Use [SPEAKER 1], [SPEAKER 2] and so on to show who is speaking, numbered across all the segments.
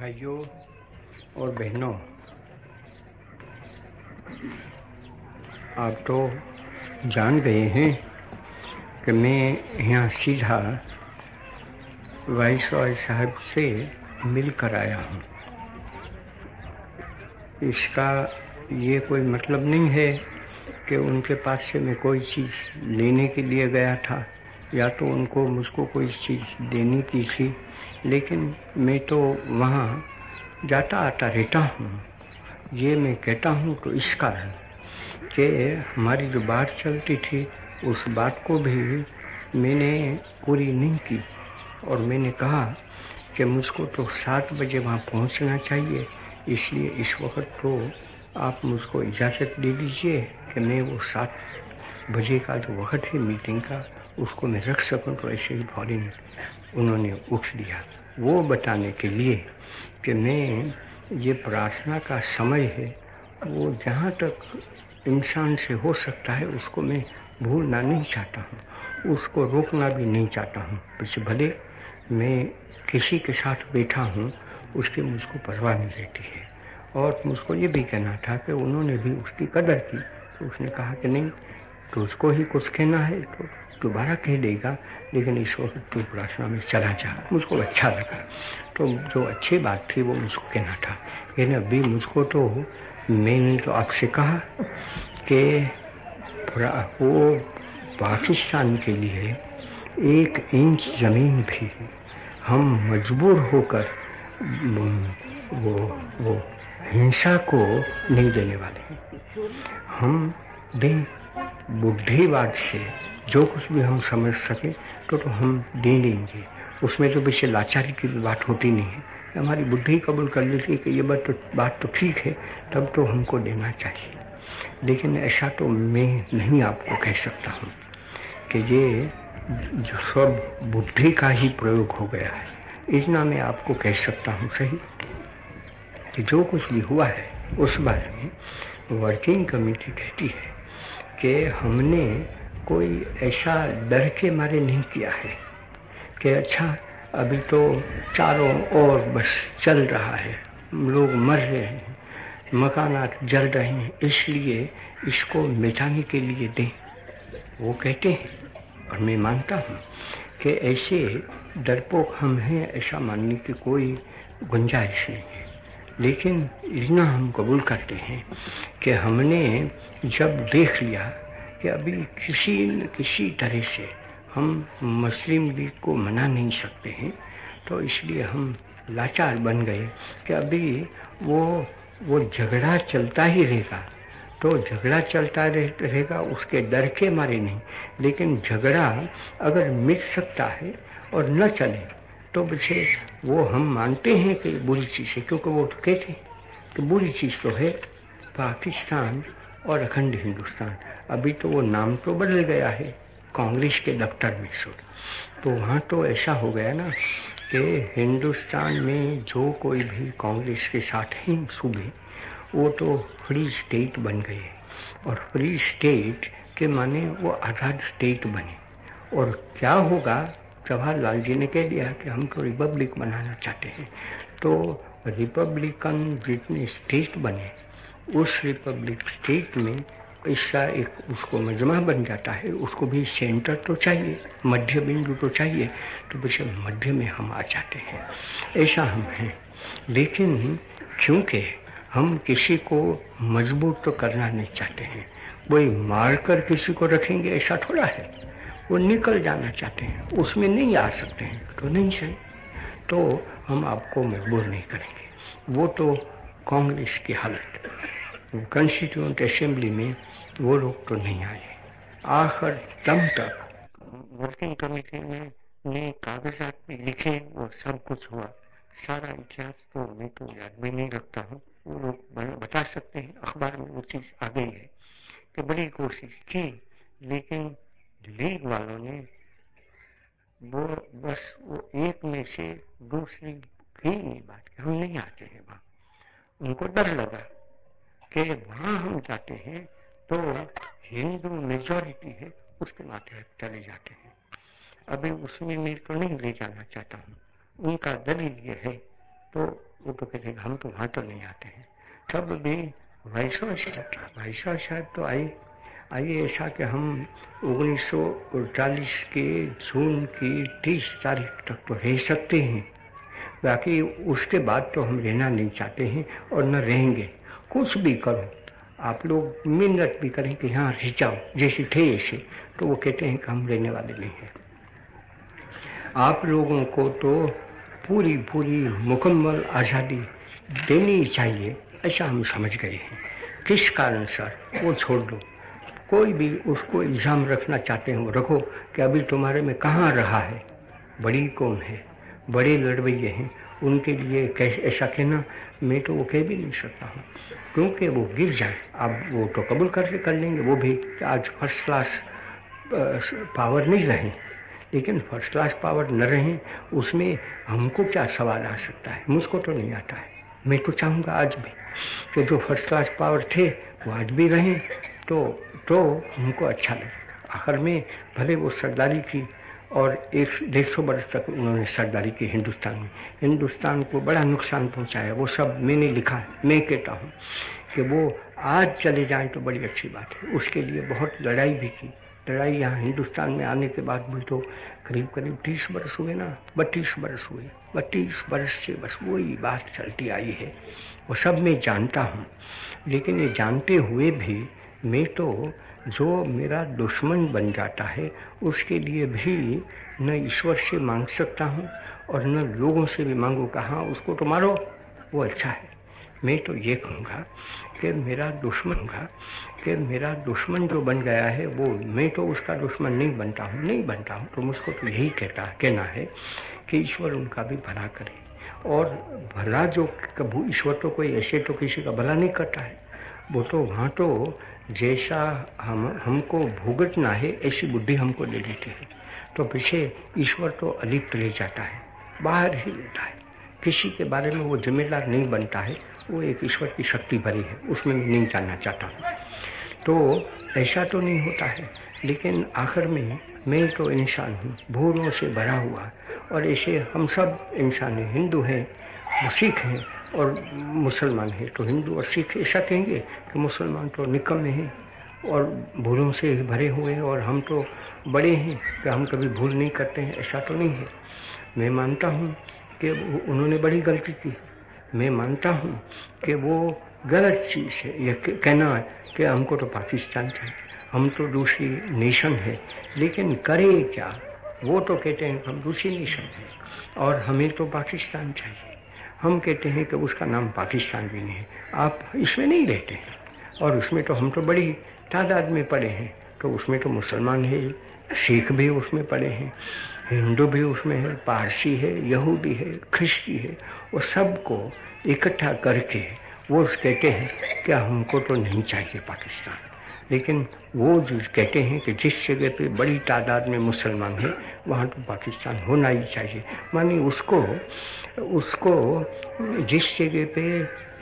[SPEAKER 1] भाइयों और बहनों, आप तो जान गए हैं कि मैं यहाँ सीधा वाइस रॉय साहब से मिल कर आया हूँ। इसका ये कोई मतलब नहीं है कि उनके पास से मैं कोई चीज़ लेने के लिए गया था। या तो उनको मुझको कोई चीज़ देनी की थी लेकिन मैं तो वहाँ जाता आता रहता हूँ। ये मैं कहता हूँ तो इस कारण कि हमारी जो बात चलती थी, उस बात को भी मैंने पूरी नहीं की। और मैंने कहा कि मुझको तो सात बजे वहाँ पहुँचना चाहिए, इसलिए इस वक्त तो आप मुझको इजाज़त दे दीजिए कि मैं वो सात बजे का जो वक्त है, मीटिंग का उसको मैं रख सकूँ तो ऐसे ही फ़ौरन उन्होंने उठ लिया। वो बताने के लिए कि मैं, ये प्रार्थना का समय है, वो जहाँ तक इंसान से हो सकता है, उसको मैं भूलना नहीं चाहता हूँ। उसको रोकना भी नहीं चाहता हूँ। पीछे भले मैं किसी के साथ बैठा हूँ, उसकी मुझको परवाह नहीं रहती है। और मुझको ये भी कहना था कि उन्होंने भी उसकी कदर की। तो उसने कहा कि नहीं तो उसको ही कुछ कहना है तो दोबारा कह देगा, लेकिन इस वक्त तू प्रार्थना में चला जा। मुझको अच्छा लगा। तो जो अच्छी बात थी, वो मुझको कहना था। लेकिन अभी मुझको तो मैंने तो आपसे कहा कि वो पाकिस्तान के लिए एक इंच ज़मीन भी हम मजबूर होकर वो वो हिंसा को नहीं देने वाले हैं। हम दें बुद्धिवाद से जो कुछ भी हम समझ सके तो तो हम दे देंगे उसमें तो पीछे लाचारी की बात होती नहीं है। हमारी बुद्धि कबूल कर लेती है कि ये बात तो बात तो ठीक है, तब तो हमको देना चाहिए। लेकिन ऐसा तो मैं नहीं आपको कह सकता हूँ कि ये जो सब बुद्धि का ही प्रयोग हो गया है, इतना मैं आपको कह सकता हूँ सही? कि जो कुछ भी हुआ है, उस बारे में वर्किंग कमेटी कहती है कि हमने कोई ऐसा डर के मारे नहीं किया है कि अच्छा अभी तो चारों ओर बस चल रहा है, लोग मर रहे हैं मकानात जल रहे हैं, इसलिए इसको मिटाने के लिए दें। वो कहते हैं, और मैं मानता हूँ कि ऐसे डरपोक हम हैं, ऐसा मानने की कोई गुंजाइश नहीं है। लेकिन इतना हम कबूल करते हैं कि हमने जब देख लिया कि अभी किसी न किसी तरह से हम मुस्लिम लीग को मना नहीं सकते हैं तो इसलिए हम लाचार बन गए कि अभी वो वो झगड़ा चलता ही रहेगा। तो झगड़ा चलता रहेगा, उसके डर के मारे नहीं। लेकिन झगड़ा अगर मिट सकता है और न चले तो पीछे वो हम मानते हैं कि बुरी चीज़ है, क्योंकि वो तो कहते हैं कि बुरी चीज़ तो है, पाकिस्तान और अखंड हिंदुस्तान। अभी तो वो नाम तो बदल गया है, कांग्रेस के दफ्तर में सुन तो वहाँ तो ऐसा हो गया ना कि हिंदुस्तान में जो कोई भी कांग्रेस के साथ है, सूबे, वो तो फ्री स्टेट बन गए और फ्री स्टेट के माने वो आज़ाद स्टेट बने। और क्या होगा जवाहरलाल जी ने कह दिया कि हम तो रिपब्लिक बनाना चाहते हैं। तो रिपब्लिकन जितने स्टेट बने, उस रिपब्लिक स्टेट में इसका एक उसको मजमा बन जाता है। उसको भी सेंटर तो चाहिए, मध्य बिंदु तो चाहिए। तो बस मध्य में हम आ जाते हैं। ऐसा हम हैं। लेकिन क्योंकि हम किसी को मज़बूत तो करना नहीं चाहते हैं, कोई मारकर किसी को रखेंगे ऐसा थोड़ा है। वो निकल जाना चाहते हैं, उसमें नहीं आ सकते हैं। तो नहीं सही तो हम आपको मजबूर नहीं करेंगे। वो तो कांग्रेस की हालत। कंस्टिट्यूंट असेंबली में वो लोग तो नहीं आए। आखिर दम तक। वर्किंग कमेटी में ने कागजात लिखे और सब कुछ हुआ। सारा इतिहास तो मैं तो याद भी नहीं रखता हूँ। वो लोग बता सकते हैं, अखबार में वो चीज़ आ गई है कि बड़ी कोशिश की, लेकिन लीग वालों ने वो बस वो एक में से दूसरी भी नहीं बात की हम नहीं आते हैं वहाँ। उनको डर लगा कि वहाँ हम जाते हैं तो हिंदू मेजोरिटी है, उसके माथे चले जाते हैं। अभी उसमें मेरे को नहीं ले जाना चाहता हूँ। उनका दलील ये है तो वो तो कहते हम तो वहाँ तो नहीं आते हैं। तब भी वैश्व साहब वैश्व साहब तो आई। आइए ऐसा कि हम उन्नीस के जून की तीस तारीख तक तो रह सकते हैं। बाकी उसके बाद तो हम रहना नहीं चाहते हैं और न रहेंगे। कुछ भी करो। आप लोग मिन्नत भी करें कि यहाँ रह जाओ। जैसे थे ऐसे। तो वो कहते हैं कि हम रहने वाले नहीं हैं। आप लोगों को तो पूरी पूरी मुकम्मल आज़ादी देनी चाहिए, ऐसा हम समझ गए हैं। किस कारण, सर? वो छोड़ दो। कोई भी उसको इल्ज़ाम रखना चाहते हो, रखो कि अभी तुम्हारे में कहाँ रहा है? बड़ी कौन है? बड़े लड़वैये हैं। उनके लिए कैसे ऐसा कहना? मैं तो वो कह भी नहीं सकता हूँ। क्योंकि वो गिर जाए, अब वो तो कबूल कर कर लेंगे। वो भी आज फ़र्स्ट क्लास पावर नहीं रहे। लेकिन फ़र्स्ट क्लास पावर न रहे, उसमें हमको क्या सवाल आ सकता है? मुझको तो नहीं आता है। मैं तो चाहूँगा आज भी कि जो फ़र्स्ट क्लास पावर थे, वो आज भी रहें। तो तो हमको अच्छा लगे आखिर में भले वो सरदारी की और एक डेढ़ सौ बरस तक उन्होंने सरदारी की हिंदुस्तान में। हिंदुस्तान को बड़ा नुकसान पहुँचाया। वो सब मैंने लिखा है, मैं कहता हूँ कि वो आज चले जाएँ तो बड़ी अच्छी बात है। उसके लिए बहुत लड़ाई भी की। लड़ाई यहाँ हिंदुस्तान में आने के बाद भी तो करीब करीब तीस बरस हुए ना, बत्तीस बरस हुए। बत्तीस बरस से बस वही बात चलती आई है। वो सब मैं जानता हूँ। लेकिन ये जानते हुए भी मैं तो जो मेरा दुश्मन बन जाता है, उसके लिए भी न ईश्वर से मांग सकता हूँ और न लोगों से भी मांगू कहा उसको तो मारो, वो अच्छा है। मैं तो ये कहूँगा कि मेरा दुश्मन का कि मेरा दुश्मन जो बन गया है, वो मैं तो उसका दुश्मन नहीं बनता हूँ, नहीं बनता हूँ। तो मुझको तो यही कहता, कहना है कि ईश्वर उनका भी भला करे। और भला जो कभी ईश्वर तो कोई ऐसे तो किसी का भला नहीं करता है। वो तो वहाँ तो जैसा हम, हमको भुगतना है, ऐसी बुद्धि हमको दे देती है। तो पीछे ईश्वर तो अलिप्त ले जाता है, बाहर ही लेता है। किसी के बारे में वो जिम्मेदार नहीं बनता है, वो एक ईश्वर की शक्ति भरी है, उसमें मैं नहीं जानना चाहता हूँ। तो ऐसा तो नहीं होता है, लेकिन आखिर में मैं तो इंसान हूँ, भूलों से भरा हुआ। और ऐसे हम सब इंसान हिंदू हैं सिख हैं और मुसलमान है तो हिंदू और सिख ऐसा कहेंगे कि मुसलमान तो निकम्मे हैं और भूलों से भरे हुए हैं और हम तो बड़े हैं कि हम कभी भूल नहीं करते हैं, ऐसा तो नहीं है। मैं मानता हूँ कि उन्होंने बड़ी गलती की। मैं मानता हूँ कि वो गलत चीज़ है। यह कहना है कि हमको तो पाकिस्तान चाहिए। हम तो दूसरी नेशन है, लेकिन करें क्या? वो तो कहते हैं हम दूसरी नेशन है और हमें तो पाकिस्तान चाहिए। हम कहते हैं कि उसका नाम पाकिस्तान भी नहीं है। आप इसमें नहीं रहते और उसमें तो हम तो बड़ी तादाद में पड़े हैं। तो उसमें तो मुसलमान है, सिख भी उसमें पड़े हैं, हिंदू भी उसमें है, पारसी है, यहूदी है, ख्रिस्ती है। वो सबको इकट्ठा करके वो कहते हैं कि हमको तो नहीं चाहिए पाकिस्तान? लेकिन वो जो कहते हैं कि जिस जगह पे बड़ी तादाद में मुसलमान है, वहाँ तो पाकिस्तान होना ही चाहिए। मानी उसको उसको जिस जगह पे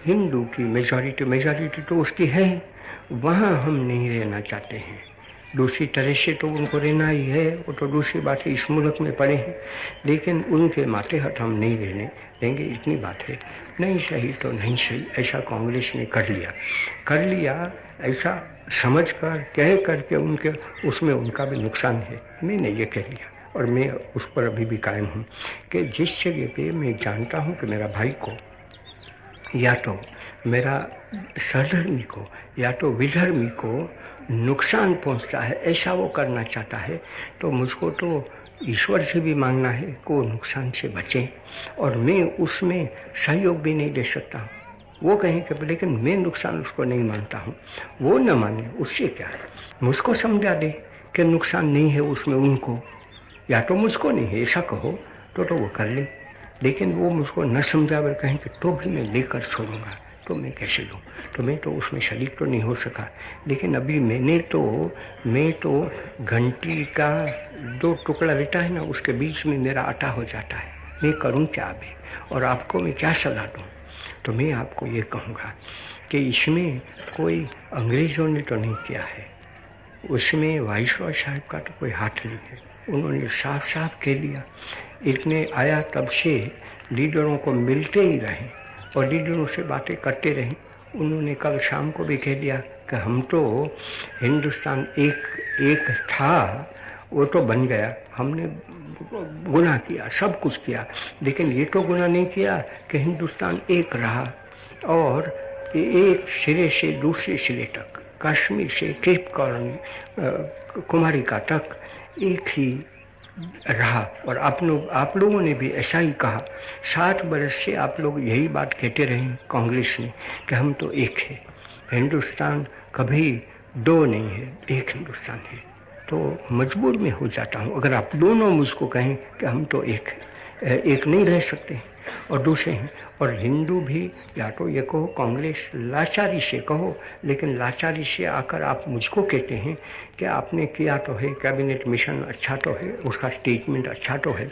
[SPEAKER 1] हिंदू की मेजॉरिटी मेजॉरिटी तो उसकी है वहाँ हम नहीं रहना चाहते हैं। दूसरी तरह से तो उनको रहना ही है, वो तो दूसरी बात है, इस मुल्क में पड़े हैं। लेकिन उनके माथे हट हम नहीं रहने देंगे, इतनी बात है। नहीं सही तो नहीं सही, ऐसा कांग्रेस ने कर लिया। कर लिया, ऐसा समझ कर कह करके उनके, उसमें उनका भी नुकसान है। मैंने ये कह लिया और मैं उस पर अभी भी कायम हूँ कि जिस जगह पे मैं जानता हूँ कि मेरा भाई को, या तो मेरा सधर्मी को, या तो विधर्मी को नुकसान पहुँचता है, ऐसा वो करना चाहता है तो मुझको तो ईश्वर से भी मांगना है को नुकसान से बचें और मैं उसमें सहयोग भी नहीं दे सकता। हूँ वो कहें कि लेकिन मैं नुकसान उसको नहीं मानता हूँ। वो न माने, उससे क्या है? मुझको समझा दे कि नुकसान नहीं है उसमें उनको। या तो मुझको नहीं है, ऐसा कहो तो तो वो कर ले। लेकिन वो मुझको न समझावे कहें कि तो भी मैं लेकर छोड़ूँगा। तो मैं कैसे लूँ? तो मैं तो उसमें शरीक तो नहीं हो सका। लेकिन अभी मैंने तो मैं तो घंटी का दो टुकड़ा लेता है ना, उसके बीच में मेरा आटा हो जाता है। मैं करूँ क्या अभी? और आपको मैं क्या सलाह दूँ? तो मैं आपको ये कहूँगा कि इसमें कोई अंग्रेज़ों ने तो नहीं किया है। उसमें वाइसरॉय साहब का तो कोई हाथ नहीं है। उन्होंने साफ़ साफ़ कह दिया, इतने आया तब से लीडरों को मिलते ही रहे और लीडरों से बातें करते रहे। उन्होंने कल शाम को भी कह दिया कि हम तो हिंदुस्तान एक एक था वो तो बन गया। हमने गुनाह किया, सब कुछ किया। लेकिन ये तो गुनाह नहीं किया कि हिंदुस्तान एक रहा और एक सिरे से दूसरे सिरे तक, कश्मीर से केप कॉलोनी कुमारिका तक एक ही रहा। और आप लोग, आप लोगों ने भी ऐसा ही कहा। सात बरस से आप लोग यही बात कहते रहे कांग्रेस ने कि हम तो एक है। हिंदुस्तान कभी दो नहीं है, एक हिंदुस्तान है। तो मजबूर में हो जाता हूँ। अगर आप दोनों मुझको कहें कि हम तो एक एक नहीं रह सकते और दूसरे हैं। और हिंदू भी, या तो ये कहो, कांग्रेस, लाचारी से कहो, लेकिन लाचारी से आकर आप मुझको कहते हैं कि आपने किया तो है, कैबिनेट मिशन अच्छा तो है, उसका स्टेटमेंट अच्छा तो है,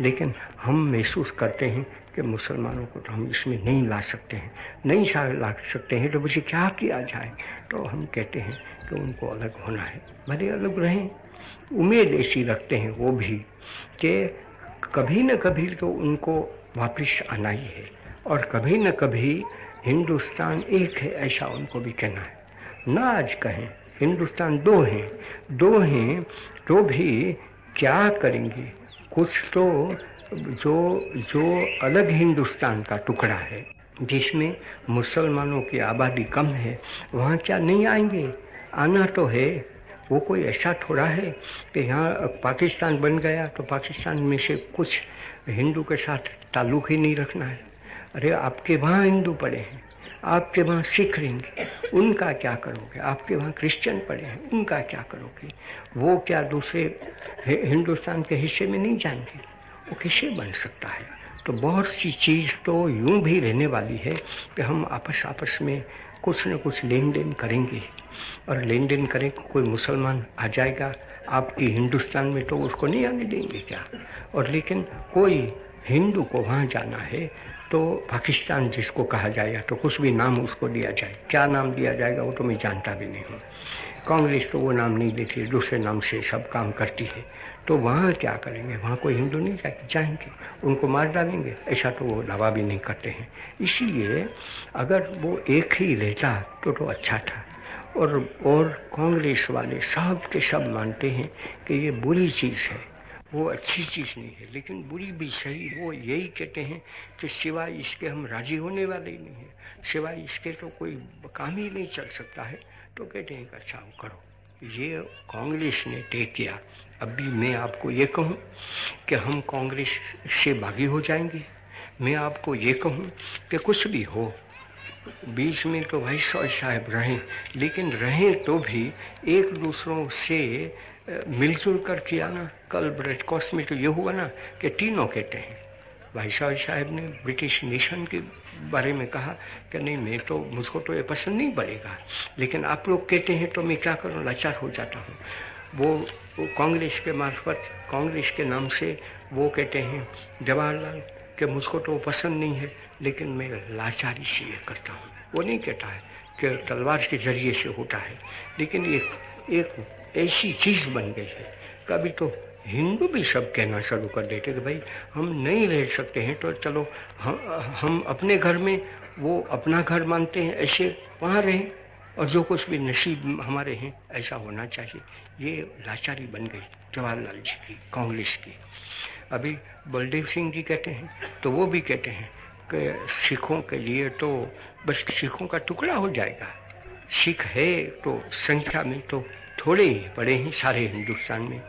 [SPEAKER 1] लेकिन हम महसूस करते हैं कि मुसलमानों को तो हम इसमें नहीं ला सकते हैं। नहीं ला सकते हैं तो मुझे क्या किया जाए? तो हम कहते हैं कि उनको अलग होना है। भले अलग रहें, उम्मीद ऐसी रखते हैं वो भी कि कभी न कभी तो उनको वापस आना ही है। और कभी न कभी हिंदुस्तान एक है, ऐसा उनको भी कहना है। ना आज कहें, हिंदुस्तान दो हैं। दो हैं तो भी क्या करेंगे? कुछ तो जो जो अलग हिंदुस्तान का टुकड़ा है, जिसमें मुसलमानों की आबादी कम है, वहाँ क्या नहीं आएँगे? आना तो है। वो कोई ऐसा थोड़ा है कि यहाँ पाकिस्तान बन गया तो पाकिस्तान में से कुछ हिंदू के साथ ताल्लुक ही नहीं रखना है। अरे, आपके वहाँ हिंदू पड़े हैं, आपके वहाँ सिख रहेंगे, उनका क्या करोगे? आपके वहाँ क्रिश्चियन पड़े हैं, उनका क्या करोगे? वो क्या दूसरे हिंदुस्तान के हिस्से में नहीं जाएँगे? वो किसे बन सकता है? तो बहुत सी चीज़ तो यूँ भी रहने वाली है कि हम आपस आपस में कुछ न कुछ लेन देन करेंगे। और लेन देन करें कोई मुसलमान आ जाएगा, आपकी हिंदुस्तान में तो उसको नहीं आने देंगे क्या? और लेकिन कोई हिंदू को वहाँ जाना है तो पाकिस्तान जिसको कहा जाएगा तो कुछ भी नाम उसको दिया जाए। क्या नाम दिया जाएगा, वो तो मैं जानता भी नहीं हूँ। कांग्रेस तो वो नाम नहीं देती, दूसरे नाम से सब काम करती है। तो वहाँ क्या करेंगे? वहाँ कोई हिंदू नहीं जाएँगे? जाएँगे। उनको मार डालेंगे? ऐसा तो वो दावा भी नहीं करते हैं। इसीलिए अगर वो एक ही रहता तो तो अच्छा था। और और कांग्रेस वाले सब के सब मानते हैं कि ये बुरी चीज़ है। वो अच्छी चीज़ नहीं है, लेकिन बुरी भी सही वो यही कहते हैं कि सिवाय इसके हम राज़ी होने वाले ही नहीं है, सिवाय इसके तो कोई काम ही नहीं चल सकता है तो कहते हैं कि अच्छा करो। ये कांग्रेस ने तय किया। अभी मैं आपको ये कहूँ कि हम कांग्रेस से बागी हो जाएँगे। मैं आपको ये कहूँ कि कुछ भी हो, बीच में तो भाई सौ साहब रहें, लेकिन रहें तो भी एक दूसरों से मिलजुल कर किया ना कल ब्रेड क्रॉस में तो ये हुआ ना कि तीनों कहते हैं। भाई साहब साहब ने ब्रिटिश नेशन के बारे में कहा कि नहीं मैं तो मुझको तो ये पसंद नहीं पड़ेगा। लेकिन आप लोग कहते हैं तो मैं क्या करूँ लाचार हो जाता हूँ। वो, वो कांग्रेस के मार्फत कांग्रेस के नाम से वो कहते हैं जवाहरलाल कि मुझको तो पसंद नहीं है लेकिन मैं लाचारी से ये करता हूँ। वो नहीं कहता है कि तलवार के ज़रिए से होता है। लेकिन एक एक ऐसी चीज़ बन गई है। कभी तो हिंदू भी सब कहना शुरू कर देते कि भाई, हम नहीं रह सकते हैं तो चलो, हम हम अपने घर में, वो अपना घर मानते हैं, ऐसे वहाँ रहें, और जो कुछ भी नसीब हमारे हैं, ऐसा होना चाहिए। ये लाचारी बन गई जवाहरलाल जी की, कांग्रेस की। अभी बलदेव सिंह जी कहते हैं तो वो भी कहते हैं कि सिखों के लिए तो बस सिखों का टुकड़ा हो जाएगा। सिख है तो संख्या में तो थोड़े ही पड़े हैं सारे हिंदुस्तान में।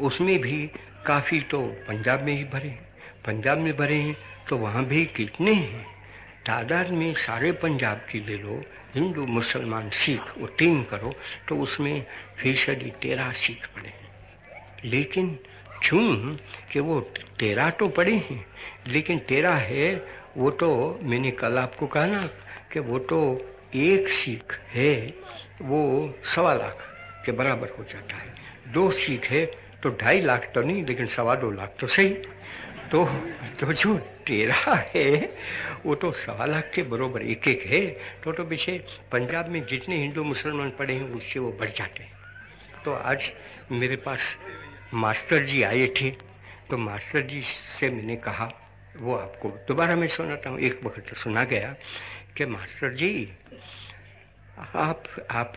[SPEAKER 1] उसमें भी काफ़ी तो पंजाब में ही भरे हैं। पंजाब में भरे हैं तो वहाँ भी कितने हैं? तादाद में सारे पंजाब की ले लो, हिंदू, मुसलमान, सिख, वो तीन करो तो उसमें फ़ीसदी तेरह सिख पड़े हैं। लेकिन चूं कि वो तेरह तो पड़े हैं, लेकिन तेरह है, वो तो मैंने कल आपको कहा ना कि वो तो एक सिख है वो सवा लाख के बराबर हो जाता है। दो सीख है तो ढाई लाख तो नहीं, लेकिन सवा दो लाख तो सही। तो तो जो तेरह है, वो तो सवा लाख के बरोबर एक एक है। तो तो पीछे पंजाब में जितने हिंदू मुसलमान पड़े हैं, उससे वो बढ़ जाते हैं। तो आज मेरे पास मास्टर जी आए थे तो मास्टर जी से मैंने कहा, वो आपको दोबारा मैं सुनाता हूँ। एक वक्त तो सुना गया। कि मास्टर जी, आप आप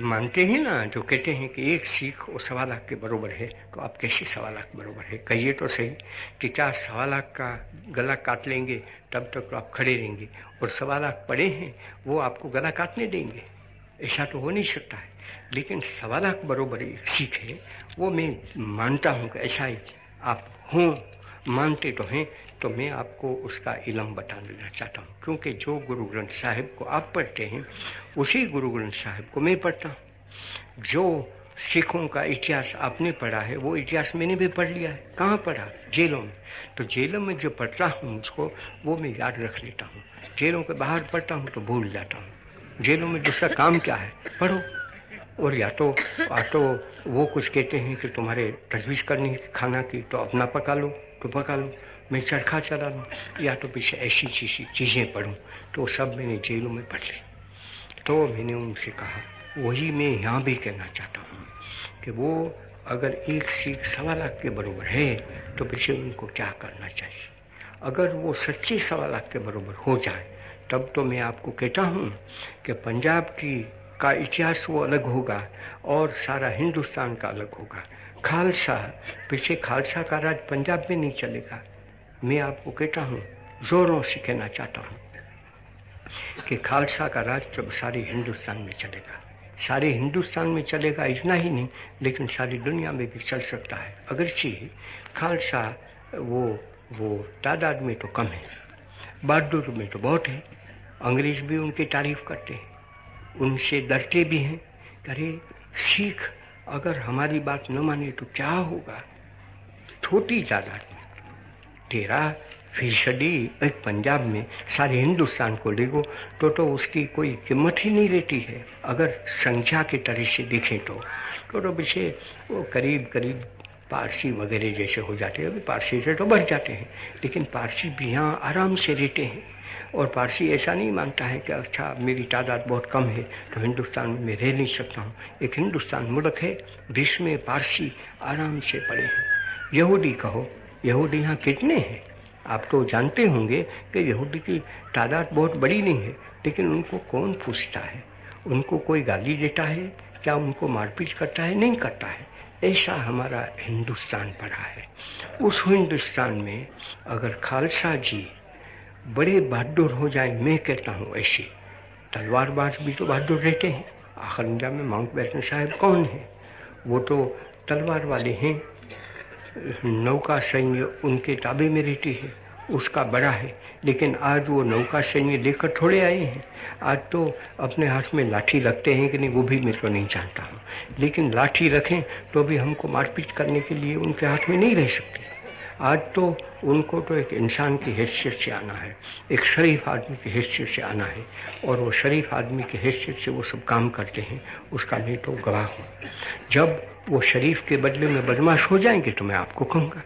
[SPEAKER 1] मानते हैं ना, जो कहते हैं कि एक सीख वो सवा लाख के बरोबर है तो आप कैसे सवा लाख बरोबर है? कहिए तो सही कि क्या सवा लाख का गला काट लेंगे, तब तक तो आप खड़े रहेंगे। और सवा लाख पड़े हैं, वो आपको गला काटने देंगे। ऐसा तो हो नहीं सकता है। लेकिन सवा लाख बरोबर एक सीख है, वो मैं मानता हूँ कि ऐसा ही आप हों। मानते तो हैं तो मैं आपको उसका इलम बता देना चाहता हूँ। क्योंकि जो गुरु ग्रंथ साहिब को आप पढ़ते हैं, उसी गुरु ग्रंथ साहिब को मैं पढ़ता हूँ। जो सिखों का इतिहास आपने पढ़ा है, वो इतिहास मैंने भी पढ़ लिया है। कहाँ पढ़ा? जेलों में। तो जेलों में जो पढ़ता हूँ उसको, वो मैं याद रख लेता हूँ। जेलों के बाहर पढ़ता हूँ तो भूल जाता हूँ। जेलों में दूसरा काम क्या है? पढ़ो। और या तो या तो वो कुछ कहते हैं कि तुम्हारे तजवीज़ करनी है खाना की तो अपना पका लो। तो पका लो मैं चरखा चला लूँ या तो पीछे ऐसी चीज़ चीज़ें पढ़ूँ तो सब मैंने जेलों में पढ़ ली। तो मैंने उनसे कहा, वही मैं यहाँ भी कहना चाहता हूँ कि वो अगर एक सीख सवा लाख के बराबर है तो पीछे उनको क्या करना चाहिए? अगर वो सच्ची सवा लाख के बराबर हो जाए, तब तो मैं आपको कहता हूँ कि पंजाब की का इतिहास वो अलग होगा और सारा हिंदुस्तान का अलग होगा। खालसा पीछे खालसा का राज पंजाब में नहीं चलेगा। मैं आपको कहता हूँ, जोरों से कहना चाहता हूँ कि खालसा का राज जब सारे हिंदुस्तान में चलेगा। सारे हिंदुस्तान में चलेगा इतना ही नहीं, लेकिन सारी दुनिया में भी चल सकता है। अगरचे खालसा वो वो तादाद में तो कम है, बहादुर में तो बहुत है, अंग्रेज़ भी उनकी तारीफ़ करते हैं, उनसे डरते भी हैं अरे, सीख अगर हमारी बात न माने तो क्या होगा? छोटी तादाद में। तेरा फ़ीसदी एक पंजाब में सारे हिंदुस्तान को देखो तो तो उसकी कोई कीमत ही नहीं रहती है। अगर संख्या की तरह से देखें तो तो तो पीछे वो करीब करीब पारसी वगैरह जैसे हो जाते हैं, अभी पारसी से तो बढ़ जाते हैं, लेकिन पारसी भी यहाँ आराम से रहते हैं। और पारसी ऐसा नहीं मानता है कि अच्छा मेरी तादाद बहुत कम है तो हिंदुस्तान में मैं रह नहीं सकता हूँ। एक हिंदुस्तान मुल्क है विश्व में पारसी आराम से पड़े हैं। यहूदी कहो, यहूदी यहाँ कितने हैं? आप तो जानते होंगे कि यहूदी की तादाद बहुत बड़ी नहीं है, लेकिन उनको कौन पूछता है? उनको कोई गाली देता है? क्या उनको मारपीट करता है? नहीं करता है। ऐसा हमारा हिंदुस्तान पड़ा है। उस हिंदुस्तान में अगर खालसा जी बड़े बहादुर हो जाए, मैं कहता हूँ ऐसे। तलवारबाज भी तो बहादुर रहते हैं। आखिर में माउंट बैटन साहब कौन है? वो तो तलवार वाले हैं। नौका सैन्य उनके ताबे में रहती है, उसका बड़ा है। लेकिन आज वो नौका सैन्य लेकर थोड़े आए हैं। आज तो अपने हाथ में लाठी रखते हैं कि नहीं, वो भी मैं तो नहीं जानता हूँ। लेकिन लाठी रखें तो भी हमको मारपीट करने के लिए उनके हाथ में नहीं रह सकते। आज तो उनको तो एक इंसान की हैसियत से आना है, एक शरीफ आदमी की हैसियत से आना है, और वो शरीफ आदमी की हैसियत से वो सब काम करते हैं, उसका मैं तो गवाह हूँ। जब वो शरीफ के बदले में बदमाश हो जाएँगे तो मैं आपको कहूँगा,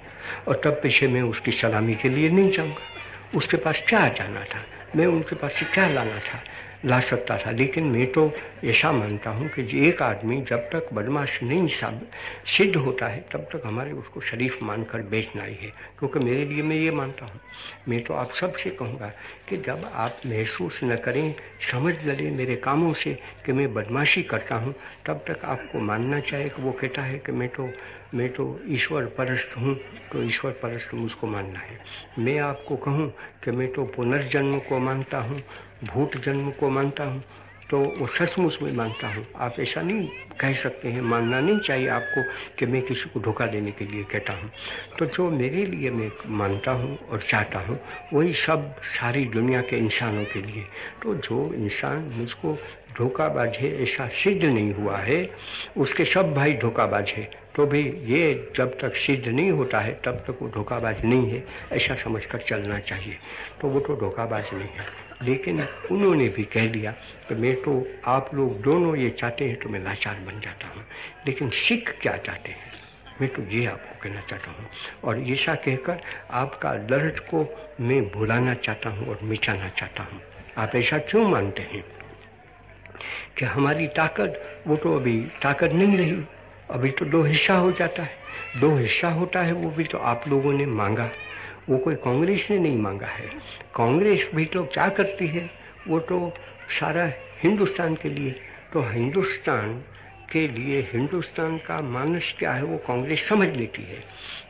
[SPEAKER 1] और तब पीछे मैं उसकी सलामी के लिए नहीं जाऊँगा। उसके पास क्या जाना था? मैं उनके पास से क्या लाना था? ला सकता था। लेकिन मैं तो ऐसा मानता हूँ कि एक आदमी जब तक बदमाश नहीं सिद्ध होता है, तब तक हमारे उसको शरीफ मानकर बेचना ही है। क्योंकि मेरे लिए मैं ये मानता हूँ। मैं तो आप सबसे कहूँगा कि जब आप महसूस न करें, समझ न लें मेरे कामों से कि मैं बदमाशी करता हूँ, तब तक आपको मानना चाहिए कि वो कहता है कि मैं तो मैं तो ईश्वर परस्त हूँ तो ईश्वर परस्त मुझको मानना है। मैं आपको कहूँ कि मैं तो पुनर्जन्म को मानता हूँ भूत जन्म को मानता हूँ तो वो सचमुच में मानता हूँ। आप ऐसा नहीं कह सकते हैं, मानना नहीं चाहिए आपको कि मैं किसी को धोखा देने के लिए कहता हूँ। तो जो मेरे लिए मैं मानता हूँ और चाहता हूँ, वही सब सारी दुनिया के इंसानों के लिए। तो जो इंसान मुझको धोखाबाज है, ऐसा सिद्ध नहीं हुआ है। उसके सब भाई धोखाबाज है। तो भी ये जब तक सिद्ध नहीं होता है, तब तक वो धोखाबाज नहीं है। ऐसा समझकर चलना चाहिए। तो वो तो धोखाबाज नहीं है। लेकिन उन्होंने भी कह दिया कि मैं तो आप लोग दोनों ये चाहते हैं तो मैं लाचार बन जाता हूँ। लेकिन सिख क्या चाहते हैं? मैं तो ये आपको कहना चाहता हूँ। और ऐसा कहकर आपका दर्द को मैं भुलाना चाहता हूँ और मिटाना चाहता हूँ। आप ऐसा क्यों मानते हैं? कि हमारी ताकत, वो तो अभी ताकत नहीं रही। अभी तो दो हिस्सा हो जाता है। दो हिस्सा होता है, वो भी तो आप लोगों ने मांगा। वो कोई कांग्रेस ने नहीं मांगा है। कांग्रेस भी तो क्या करती है? वो तो सारा हिंदुस्तान के लिए। तो हिंदुस्तान के लिए हिंदुस्तान का मानस क्या है? वो कांग्रेस समझ लेती है।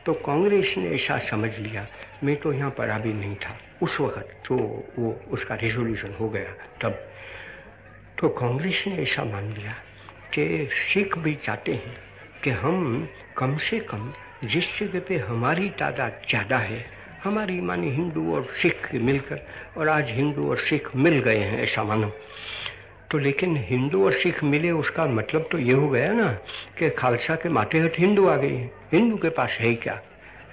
[SPEAKER 1] तो कांग्रेस ने ऐसा समझ लिया। मैं तो यहाँ पर अभी नहीं था। उस वक्त तो वो उसका रेजोल्यूशन हो गया तब। तो कांग्रेस ने ऐसा मान लिया कि सिख भी चाहते हैं। कि हम कम से कम जिस जगह पे हमारी तादाद ज़्यादा है, हमारी मानी हिंदू और सिख मिलकर, और आज हिंदू और सिख मिल गए हैं ऐसा मानो। तो लेकिन हिंदू और सिख मिले उसका मतलब तो ये हो गया ना कि खालसा के मातेहट हिंदू आ गए हैं। हिंदू के पास है क्या?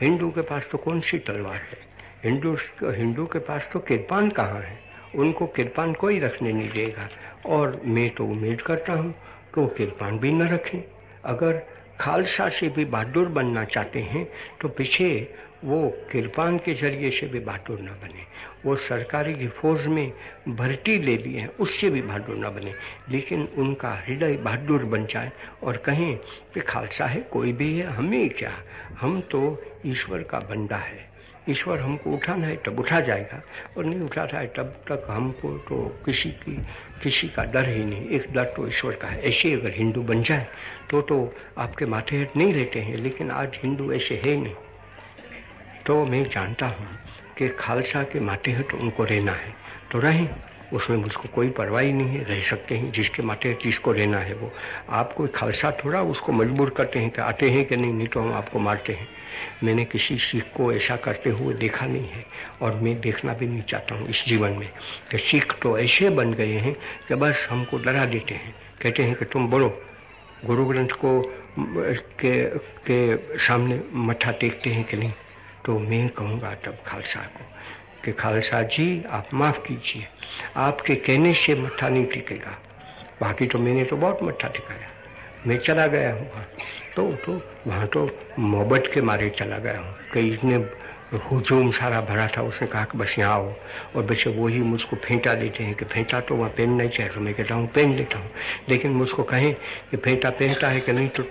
[SPEAKER 1] हिंदू के पास तो कौन सी तलवार है? हिंदू हिंदू के पास तो किरपान कहाँ है? उनको किरपान कोई रखने नहीं देगा। और मैं तो उम्मीद करता हूँ कि वो किरपान भी न रखें। अगर खालसा से भी बहादुर बनना चाहते हैं तो पीछे वो कृपान के ज़रिए से भी बहादुर न बने। वो सरकारी की फौज में भर्ती ले लिए हैं, उससे भी बहादुर न बने। लेकिन उनका हृदय बहादुर बन जाए और कहें कि खालसा है, कोई भी है, हमें क्या? हम तो ईश्वर का बंदा है। ईश्वर हमको उठाना है, तब उठा जाएगा। और नहीं उठाता है, तब तक हमको तो किसी की, किसी का डर ही नहीं। एक डर तो ईश्वर का है। ऐसे अगर हिंदू बन जाए तो तो आपके माथे हेठ नहीं रहते हैं, लेकिन आज हिंदू ऐसे है नहीं। तो मैं जानता हूँ कि खालसा के माथे हेठ उनको रहना है। तो रहें, उसमें मुझको कोई परवाह नहीं है, रह सकते हैं जिसके माथे जिसको रहना है वो। आप कोई खालसा थोड़ा उसको मजबूर करते हैं कि आते हैं कि नहीं नहीं तो हम आपको मारते हैं। मैंने किसी सिख को ऐसा करते हुए देखा नहीं है, और मैं देखना भी नहीं चाहता हूँ इस जीवन में कि सिख तो ऐसे बन गए हैं कि बस हमको डरा देते हैं। कहते हैं कि तुम बोलो गुरु ग्रंथ को के, के सामने मठा टेकते हैं कि नहीं? तो मैं कहूँगा तब खालसा को कि खालसा जी आप माफ़ कीजिए। आपके कहने से मत्था नहीं टिकेगा। बाकी तो मैंने तो बहुत मत्था टिकाया। मैं चला गया हूँ तो तो वहाँ तो मोहब्बत के मारे चला गया हूँ। कई इसने हुजूम सारा भरा था उसने कहा कि बस यहाँ आओ। और बच्चे वही मुझको फेंटा देते हैं कि फेंटा तो वहाँ पहन नहीं चाहिए। तो मैं कहता हूँ पहन लेता हूँ। लेकिन मुझको कहें कि फेंटा पहनता है कि नहीं तो,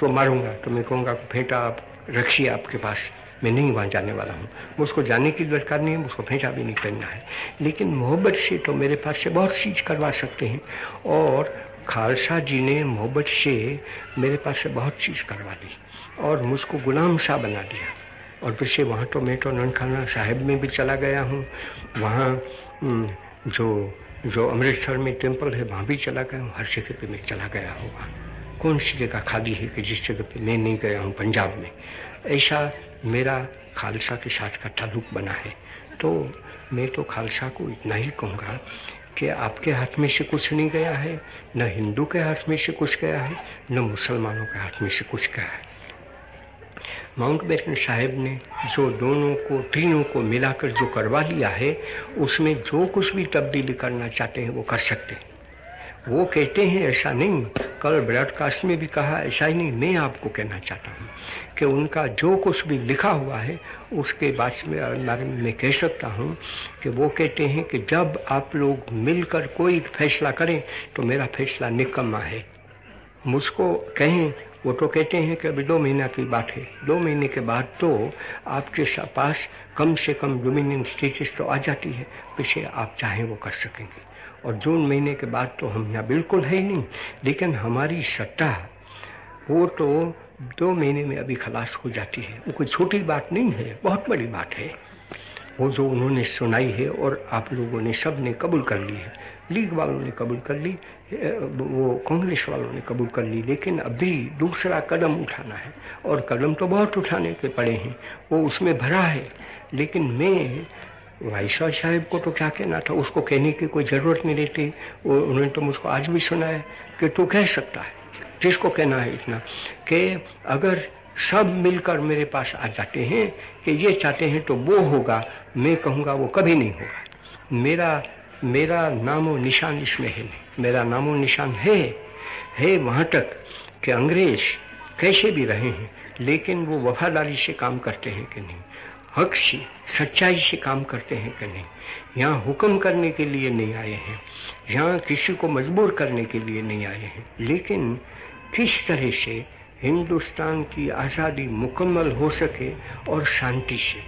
[SPEAKER 1] तो मारूँगा। तो मैं कहूँगा कि फेंटा आप रखिए आपके पास। मैं नहीं वहाँ जाने वाला हूँ। मुझको जाने की दरकार नहीं है मुझको फेंटा भी नहीं करना है। लेकिन मोहब्बत से तो मेरे पास से बहुत चीज़ करवा सकते हैं। और खालसा जी ने मोहब्बत से मेरे पास से बहुत चीज़ करवा दी और मुझको गुलाम सा बना दिया। और फिर से वहाँ तो मैं तो ननखाना साहिब में भी चला गया हूँ। वहाँ जो जो अमृतसर में टेंपल है, वहाँ भी चला गया हूँ। हर जगह पे मैं चला गया हूँ वहाँ। कौन सी जगह खाली है कि जिस जगह पे मैं नहीं गया हूँ पंजाब में? ऐसा मेरा खालसा के साथ का ताल्लुक बना है। तो मैं तो खालसा को इतना ही कहूँगा कि आपके हाथ में से कुछ नहीं गया है, न हिंदू के हाथ में से कुछ गया है, न मुसलमानों के हाथ में से कुछ गया है। माउंट बैटन साहेब ने जो दोनों को, तीनों को मिलाकर जो करवा लिया है, उसमें जो कुछ भी तब्दीली करना चाहते हैं, वो कर सकते हैं। वो कहते हैं, ऐसा नहीं। कल ब्रॉडकास्ट में भी कहा, ऐसा ही नहीं। मैं आपको कहना चाहता हूँ कि उनका जो कुछ भी लिखा हुआ है, उसके बाद में बारे में मैं कह सकता हूँ कि वो कहते हैं कि जब आप लोग मिलकर कोई फैसला करें तो मेरा फैसला निकम्मा है। मुझको कहें वो तो कहते हैं कि अभी दो महीना की बात है। दो महीने के बाद तो आपके पास कम से कम डोमिनियन स्टेटस तो आ जाती है। पीछे आप चाहें वो कर सकेंगे। और जून महीने के बाद तो हम यहाँ बिल्कुल है ही नहीं। लेकिन हमारी सत्ता, वो तो दो महीने में अभी खलास हो जाती है। वो कोई छोटी बात नहीं है, बहुत बड़ी बात है। वो जो उन्होंने सुनाई है और आप लोगों ने सबने कबूल कर ली है। लीग वालों ने कबूल कर ली वो कांग्रेस वालों ने कबूल कर ली, लेकिन अभी दूसरा कदम उठाना है। और कदम तो बहुत उठाने के पड़े हैं, वो उसमें भरा है। लेकिन मैं वाइसराय साहब को तो क्या कहना था? उसको कहने की कोई ज़रूरत नहीं रहती। वो, उन्होंने तो मुझको आज भी सुना है कि तू कह सकता है। जिसको कहना है इतना? कि अगर सब मिलकर मेरे पास आ जाते हैं, कि ये चाहते हैं तो वो होगा, मैं कहूँगा वो कभी नहीं होगा। मेरा मेरा नामो निशान इसमें है। नहीं मेरा नामो निशान है है वहाँ तक कि अंग्रेज़ कैसे भी रहे हैं, लेकिन वो वफादारी से काम करते हैं कि नहीं? हक से सच्चाई से काम करते हैं कि नहीं? यहाँ हुक्म करने के लिए नहीं आए हैं। यहाँ किसी को मजबूर करने के लिए नहीं आए हैं। लेकिन किस तरह से हिंदुस्तान की आज़ादी मुकम्मल हो सके और शांति से?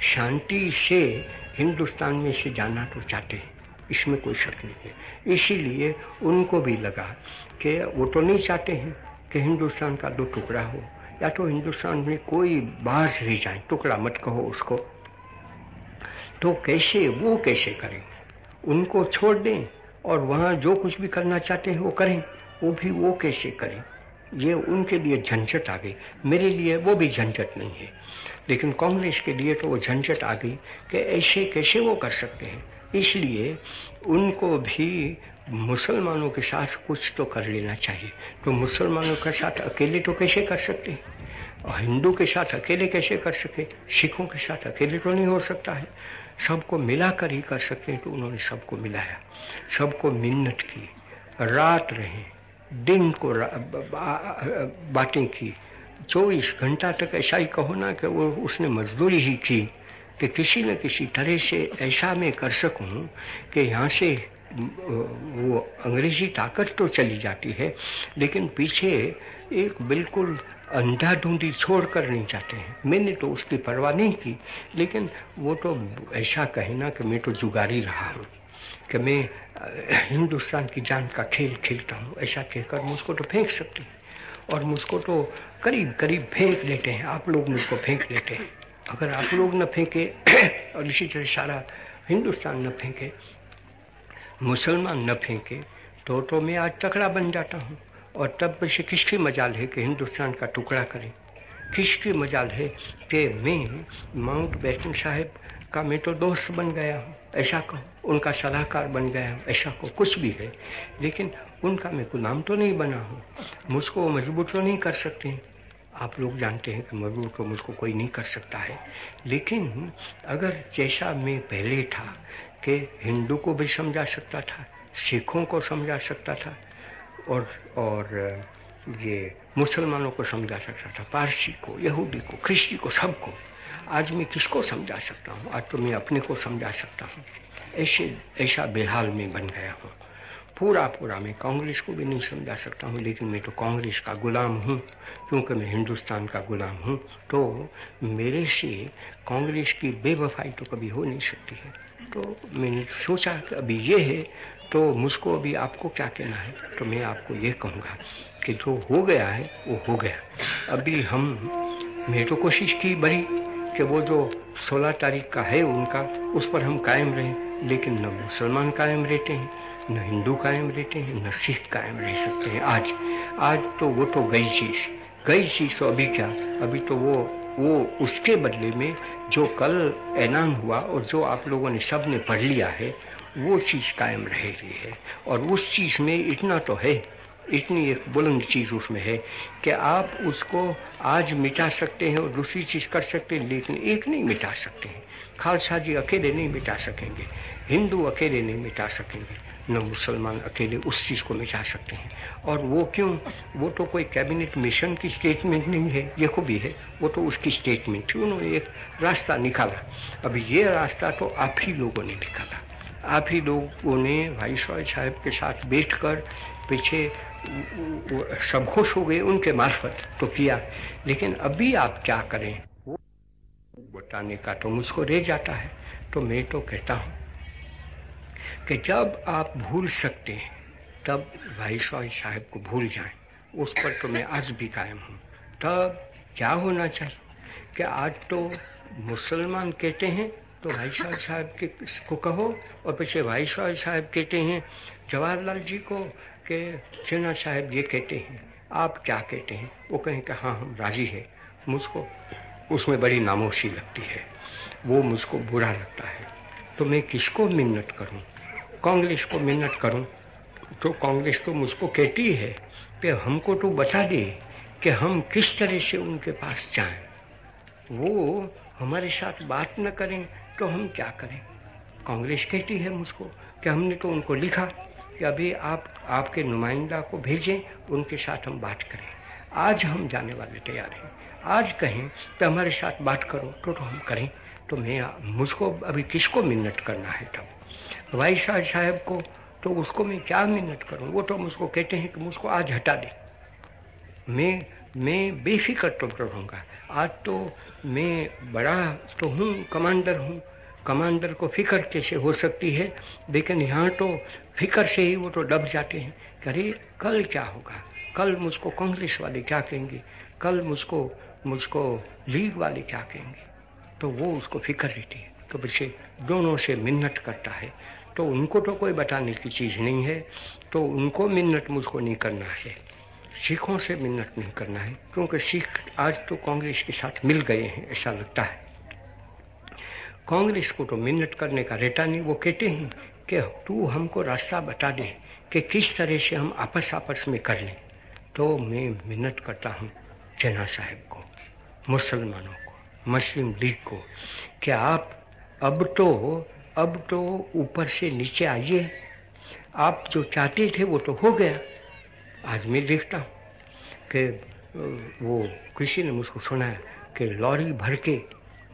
[SPEAKER 1] शांति से हिंदुस्तान में से जाना तो चाहते हैं। इसमें कोई शक नहीं है। इसीलिए उनको भी लगा कि वो तो नहीं चाहते हैं कि हिंदुस्तान का दो टुकड़ा हो, या तो हिंदुस्तान में कोई बाहर से रह जाए, टुकड़ा मत कहो उसको। तो कैसे, वो कैसे करें? उनको छोड़ दें और वहाँ जो कुछ भी करना चाहते हैं वो करें। वो भी वो कैसे करें? ये उनके लिए झंझट आ गई। मेरे लिए वो भी झंझट नहीं है। लेकिन कांग्रेस के लिए तो वो झंझट आ गई कि ऐसे कैसे वो कर सकते हैं? इसलिए उनको भी मुसलमानों के साथ कुछ तो कर लेना चाहिए। तो मुसलमानों के साथ अकेले तो कैसे कर सकते? और हिंदू के साथ अकेले कैसे कर सके? सिखों के साथ अकेले तो नहीं हो सकता है। सबको मिलाकर ही कर सकते हैं तो उन्होंने सबको मिलाया। सबको मिन्नत की, रात रहे, दिन को बातें की। चौबीस घंटा तक ऐसा ही कहो ना कि वो उसने मजदूरी ही की। कि किसी न किसी तरह से ऐसा मैं कर सकूँ कि यहाँ से वो अंग्रेज़ी ताकत तो चली जाती है, लेकिन पीछे एक बिल्कुल अंधाधुंधी छोड़ कर नहीं जाते हैं। मैंने तो उसकी परवाह नहीं की, लेकिन वो तो ऐसा कहे ना कि मैं तो जुगारी रहा हूँ, कि मैं हिंदुस्तान की जान का खेल खेलता हूँ। ऐसा कहकर मुझको तो फेंक सकते हैं और मुझको तो करीब करीब फेंक देते हैं। आप लोग मुझको फेंक देते हैं। अगर आप लोग न फेंके, और इसी तरह सारा हिंदुस्तान न फेंके, मुसलमान न फेंके तो तो मैं आज तकड़ा बन जाता हूँ। और तब से किसकी मजाल है कि हिंदुस्तान का टुकड़ा करें? किसकी मजाल है कि मैं माउंट बैटन साहेब का मैं तो दोस्त बन गया हूँ। ऐसा कहो, उनका सलाहकार बन गया हूँ। ऐसा कहो, कुछ भी है। लेकिन उनका मैं गुलाम तो नहीं बना हूँ। मुझको मज़बूत तो नहीं कर सकते आप लोग जानते हैं कि मज़बूत तो मुझको कोई नहीं कर सकता है। लेकिन अगर जैसा मैं पहले था कि हिंदू को भी समझा सकता था, सिखों को समझा सकता था, और और, ये मुसलमानों को समझा सकता था, पारसी को, यहूदी को, ख्रिस्ती को, सबको, आज मैं किसको समझा सकता हूँ? आज तो मैं अपने को समझा सकता हूँ। ऐसे, ऐसा बेहाल में बन गया हूँ। पूरा पूरा मैं कांग्रेस को भी नहीं समझा सकता हूँ, लेकिन मैं तो कांग्रेस का गुलाम हूँ, क्योंकि मैं हिंदुस्तान का गुलाम हूँ तो मेरे से कांग्रेस की बेवफाई तो कभी हो नहीं सकती है। तो मैंने सोचा कि अभी ये है तो मुझको अभी आपको क्या कहना है? तो मैं आपको ये कहूँगा कि जो हो गया है, वो हो गया। अभी हम, मैं तो कोशिश की बड़ी कि वो जो 16 तारीख का है उनका, उस पर हम कायम रहें। लेकिन न मुसलमान कायम रहते हैं, न हिंदू कायम रहते हैं, न सिख कायम रह सकते हैं। आज आज तो वो तो गई चीज़ गई चीज़ तो अभी क्या? अभी तो वो वो उसके बदले में जो कल ऐलान हुआ और जो आप लोगों ने सबने पढ़ लिया है, वो चीज़ कायम रह रही है। और उस चीज़ में इतना तो है इतनी एक बुलंद चीज़ उसमें है कि आप उसको आज मिटा सकते हैं और दूसरी चीज़ कर सकते हैं, लेकिन एक नहीं मिटा सकते हैं। खालसा जी अकेले नहीं मिटा सकेंगे, हिंदू अकेले नहीं मिटा सकेंगे, न मुसलमान अकेले उस चीज़ को मिटा सकते हैं। और वो क्यों? वो तो कोई कैबिनेट मिशन की स्टेटमेंट नहीं है, ये को भी है, वो तो उसकी स्टेटमेंट थी, उन्होंने एक रास्ता निकाला। अभी ये रास्ता तो आप ही लोगों ने निकाला। आप ही लोगों ने भाई साहब के साथ बैठकर पीछे सब खुश हो गए उनके मार्फत तो किया। लेकिन अभी आप क्या करें? वो बताने का तो मुझको रह जाता है। तो मैं तो कहता हूँ कि जब आप भूल सकते हैं, तब वाइसॉय साहब को भूल जाएँ। उस पर तो मैं आज भी कायम हूँ। तब क्या होना चाहिए? कि आज तो मुसलमान कहते हैं तो भाई साहब के को कहो। और पीछे भाई साहब कहते हैं, जवाहरलाल जी को कि सिन्हा साहब ये कहते हैं, आप क्या कहते हैं? वो कहें कि हाँ हम राज़ी है। मुझको उसमें बड़ी नामोशी लगती है। वो मुझको बुरा लगता है। तो मैं किसको मिन्नत करूँ? कांग्रेस को मिन्नत करूँ? तो कांग्रेस तो मुझको कहती है कि हमको तो बता दे कि हम किस तरह से उनके पास जाएँ। वो हमारे साथ बात न करें तो हम क्या करें? कांग्रेस कहती है मुझको कि हमने तो उनको लिखा। कि अभी आप आपके नुमाइंदा को भेजें उनके साथ हम बात करें। आज हम जाने वाले तैयार हैं। आज कहें तो हमारे साथ बात करो तो, तो हम करें। तो मैं मुझको अभी किसको मिन्नत करना है तब? साहब साहब को तो उसको मैं क्या मिन्नत करूँ? वो तो मुझको कहते हैं कि मुझको आज हटा दे। मैं मैं बेफिक्र तो रहूँगा। आज तो मैं बड़ा तो हूँ कमांडर हूँ कमांडर को फ़िक्र कैसे हो सकती है? लेकिन यहाँ तो फ़िक्र से ही वो तो दब जाते हैं अरे, कल क्या होगा? कल मुझको कांग्रेस वाले क्या कहेंगे? कल मुझको मुझको लीग वाले क्या कहेंगे? तो वो उसको फ़िक्र रहती है। तो बच्चे दोनों से मिन्नत करता है। तो उनको तो कोई बताने की चीज़ नहीं है। तो उनको मिन्नत मुझको नहीं करना है। सिखों से मिन्नत नहीं करना है। क्योंकि सिख आज तो कांग्रेस के साथ मिल गए हैं, ऐसा लगता है। कांग्रेस को तो मिन्नत करने का रहता नहीं। वो कहते हैं कि तू हमको रास्ता बता दे कि किस तरह से हम आपस आपस में कर लें। तो मैं मिन्नत करता हूँ जना साहब को, मुसलमानों को, मुस्लिम लीग को। कि आप अब तो अब तो ऊपर से नीचे आइए। आप जो चाहते थे वो तो हो गया। आज मैं देखता हूँ कि वो किसी ने मुझको सुनाया कि लॉरी भर के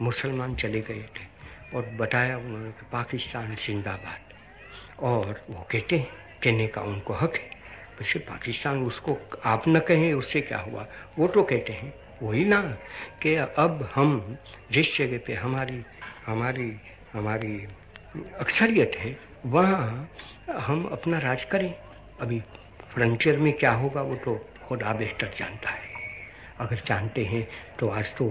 [SPEAKER 1] मुसलमान चले गए थे। और बताया उन्होंने कि पाकिस्तान जिंदाबाद। और वो कहते हैं, कहने का उनको हक है। वैसे पाकिस्तान उसको आप न कहें, उससे क्या हुआ? वो तो कहते हैं, वही ना, कि अब हम जिस जगह पे हमारी हमारी हमारी अक्सरियत है, वहाँ हम अपना राज करें। अभी फ्रंटियर में क्या होगा, वो तो खुद बेहतर जानता है। अगर जानते हैं तो आज तो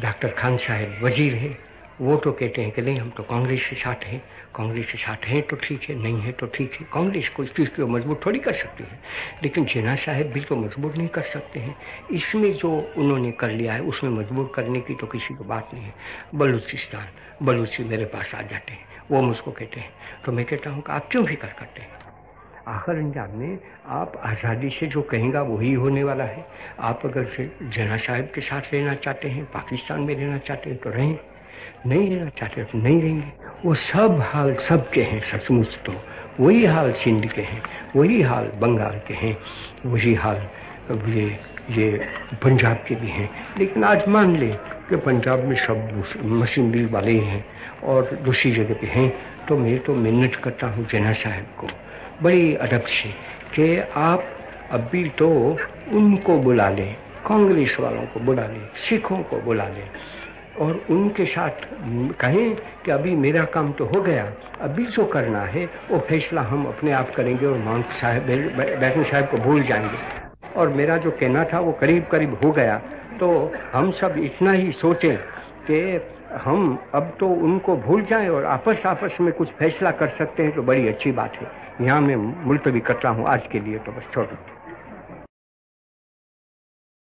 [SPEAKER 1] डॉक्टर खान साहब वज़ीर हैं। वो तो कहते हैं कि नहीं, हम तो कांग्रेस के साथ हैं। कांग्रेस के साथ हैं तो ठीक है, नहीं है तो ठीक है। कांग्रेस को इस चीज़ को मज़बूत थोड़ी कर सकती है, लेकिन जिना साहब भी तो मज़बूत नहीं कर सकते हैं। इसमें जो उन्होंने कर लिया है, उसमें मजबूर करने की तो किसी को बात नहीं है। बलूचिस्तान, बलूची मेरे पास आ जाते हैं। वो मुझको कहते हैं तो मैं कहता हूँ कि आप क्यों फ़िक्र करते हैं? आखिर अंजाम में आप आज़ादी से जो कहेंगे, वही होने वाला है। आप अगर जना साहब के साथ रहना चाहते हैं, पाकिस्तान में रहना चाहते हैं तो रहें। नहीं रहना चाहते तो नहीं रहेंगे। वो सब हाल सबके हैं, सचमुच तो। वही हाल सिंध के हैं, वही हाल बंगाल के हैं, वही हाल ये ये पंजाब के भी हैं। लेकिन आज मान लें कि पंजाब में सब मशीन बिल वाले ही हैं और दूसरी जगह पे हैं तो मैं तो मिन्नत करता हूँ जना साहब को। बड़ी अदब से कि आप अभी तो उनको बुला लें, कांग्रेस वालों को बुला लें, सिखों को बुला लें। और उनके साथ कहें कि अभी मेरा काम तो हो गया, अभी जो करना है, वो फैसला हम अपने आप करेंगे और मान साहब बैठन साहब को भूल जाएँगे। और मेरा जो कहना था, वो करीब करीब हो गया। तो हम सब इतना ही सोचें कि हम अब तो उनको भूल जाएँ और आपस आपस में कुछ फैसला कर सकते हैं तो बड़ी अच्छी बात है। यहाँ मैं मुल्तवी करता हूँ आज के लिए तो बस छोड़।